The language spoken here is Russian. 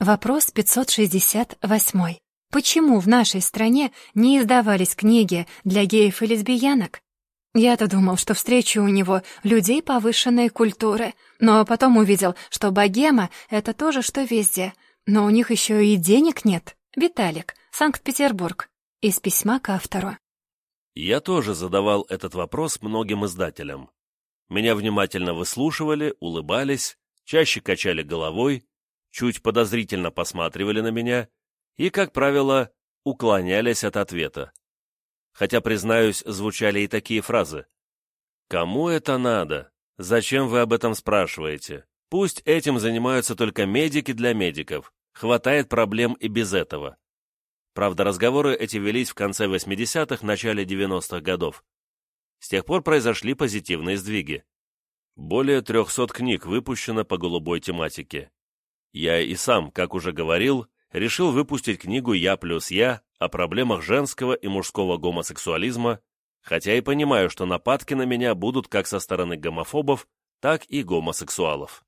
Вопрос 568. Почему в нашей стране не издавались книги для геев и лесбиянок? Я-то думал, что встречу у него людей повышенной культуры, но потом увидел, что богема — это то же, что везде. Но у них еще и денег нет. Виталик, Санкт-Петербург. Из письма к автору. Я тоже задавал этот вопрос многим издателям. Меня внимательно выслушивали, улыбались, чаще качали головой, чуть подозрительно посматривали на меня и, как правило, уклонялись от ответа. Хотя, признаюсь, звучали и такие фразы. «Кому это надо? Зачем вы об этом спрашиваете? Пусть этим занимаются только медики для медиков. Хватает проблем и без этого». Правда, разговоры эти велись в конце 80-х, начале 90-х годов. С тех пор произошли позитивные сдвиги. Более 300 книг выпущено по голубой тематике. Я и сам, как уже говорил, решил выпустить книгу «Я плюс я» о проблемах женского и мужского гомосексуализма, хотя и понимаю, что нападки на меня будут как со стороны гомофобов, так и гомосексуалов.